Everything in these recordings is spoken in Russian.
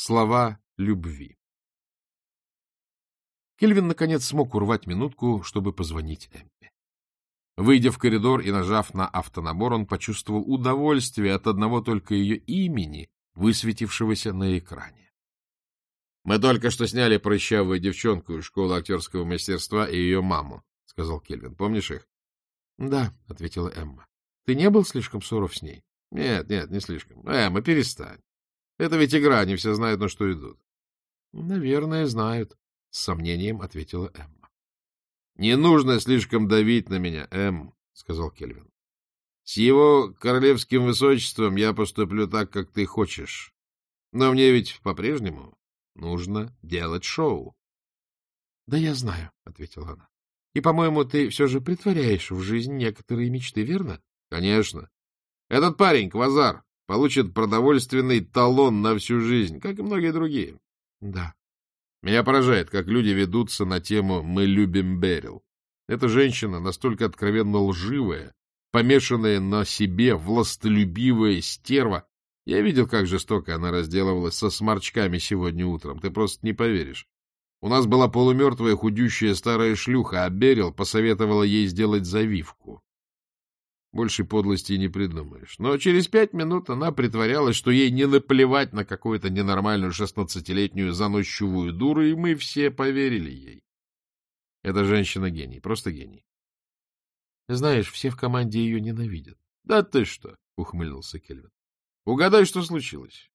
Слова любви. Кельвин, наконец, смог урвать минутку, чтобы позвонить Эмме. Выйдя в коридор и нажав на автонабор, он почувствовал удовольствие от одного только ее имени, высветившегося на экране. — Мы только что сняли прыщавую девчонку из школы актерского мастерства и ее маму, — сказал Кельвин. — Помнишь их? — Да, — ответила Эмма. — Ты не был слишком суров с ней? — Нет, нет, не слишком. Эмма, перестань. Это ведь игра, они все знают, на что идут. — Наверное, знают, — с сомнением ответила Эмма. — Не нужно слишком давить на меня, Эм, — сказал Кельвин. — С его королевским высочеством я поступлю так, как ты хочешь. Но мне ведь по-прежнему нужно делать шоу. — Да я знаю, — ответила она. — И, по-моему, ты все же притворяешь в жизнь некоторые мечты, верно? — Конечно. Этот парень, Квазар, получит продовольственный талон на всю жизнь, как и многие другие. Да. Меня поражает, как люди ведутся на тему «мы любим Берил». Эта женщина настолько откровенно лживая, помешанная на себе, властолюбивая стерва. Я видел, как жестоко она разделывалась со сморчками сегодня утром. Ты просто не поверишь. У нас была полумертвая худющая старая шлюха, а Берил посоветовала ей сделать завивку. Больше подлости не придумаешь. Но через пять минут она притворялась, что ей не наплевать на какую-то ненормальную шестнадцатилетнюю заносчивую дуру, и мы все поверили ей. Эта женщина гений, просто гений. Знаешь, все в команде ее ненавидят. — Да ты что? — ухмыльнулся Кельвин. — Угадай, что случилось.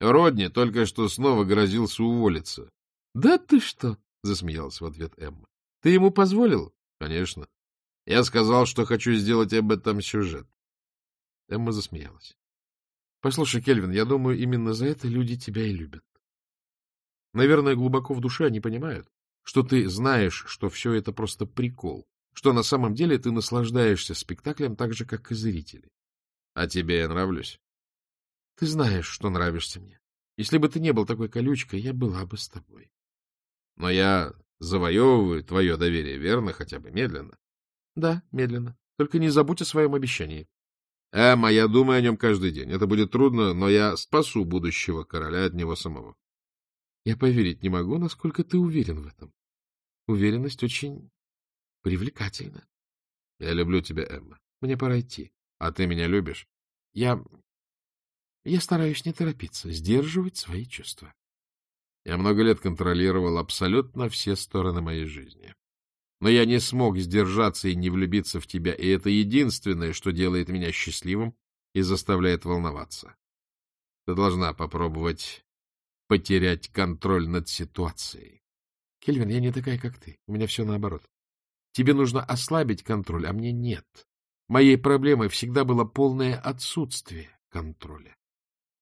Родни только что снова грозился уволиться. — Да ты что? — засмеялась в ответ Эмма. — Ты ему позволил? — Конечно. Я сказал, что хочу сделать об этом сюжет. Эмма засмеялась. — Послушай, Кельвин, я думаю, именно за это люди тебя и любят. Наверное, глубоко в душе они понимают, что ты знаешь, что все это просто прикол, что на самом деле ты наслаждаешься спектаклем так же, как и зрители. А тебе я нравлюсь? Ты знаешь, что нравишься мне. Если бы ты не был такой колючкой, я была бы с тобой. Но я завоевываю твое доверие, верно, хотя бы медленно. — Да, медленно. Только не забудь о своем обещании. — Эмма, я думаю о нем каждый день. Это будет трудно, но я спасу будущего короля от него самого. — Я поверить не могу, насколько ты уверен в этом. Уверенность очень привлекательна. — Я люблю тебя, Эмма. Мне пора идти. — А ты меня любишь? — Я... Я стараюсь не торопиться, сдерживать свои чувства. Я много лет контролировал абсолютно все стороны моей жизни. Но я не смог сдержаться и не влюбиться в тебя, и это единственное, что делает меня счастливым и заставляет волноваться. Ты должна попробовать потерять контроль над ситуацией. Кельвин, я не такая, как ты. У меня все наоборот. Тебе нужно ослабить контроль, а мне нет. Моей проблемой всегда было полное отсутствие контроля.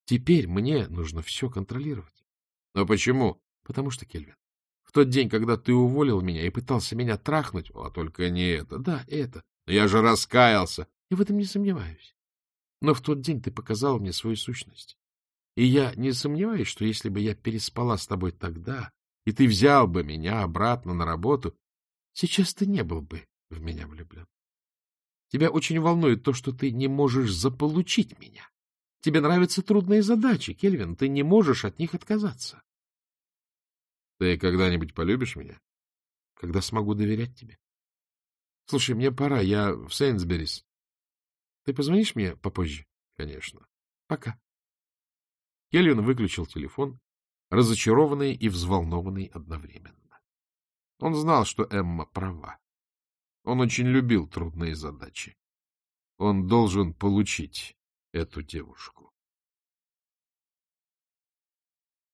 Теперь мне нужно все контролировать. Но почему? Потому что, Кельвин, в тот день, когда ты уволил меня и пытался меня трахнуть, а только не это, да, это. Но я же раскаялся. И в этом не сомневаюсь. Но в тот день ты показал мне свою сущность. И я не сомневаюсь, что если бы я переспала с тобой тогда, и ты взял бы меня обратно на работу, сейчас ты не был бы в меня влюблен. Тебя очень волнует то, что ты не можешь заполучить меня. Тебе нравятся трудные задачи, Кельвин, ты не можешь от них отказаться. Ты когда-нибудь полюбишь меня? Когда смогу доверять тебе. Слушай, мне пора, я в Сейнсберис. Ты позвонишь мне попозже? Конечно. Пока. Келлиан выключил телефон, разочарованный и взволнованный одновременно. Он знал, что Эмма права. Он очень любил трудные задачи. Он должен получить эту девушку.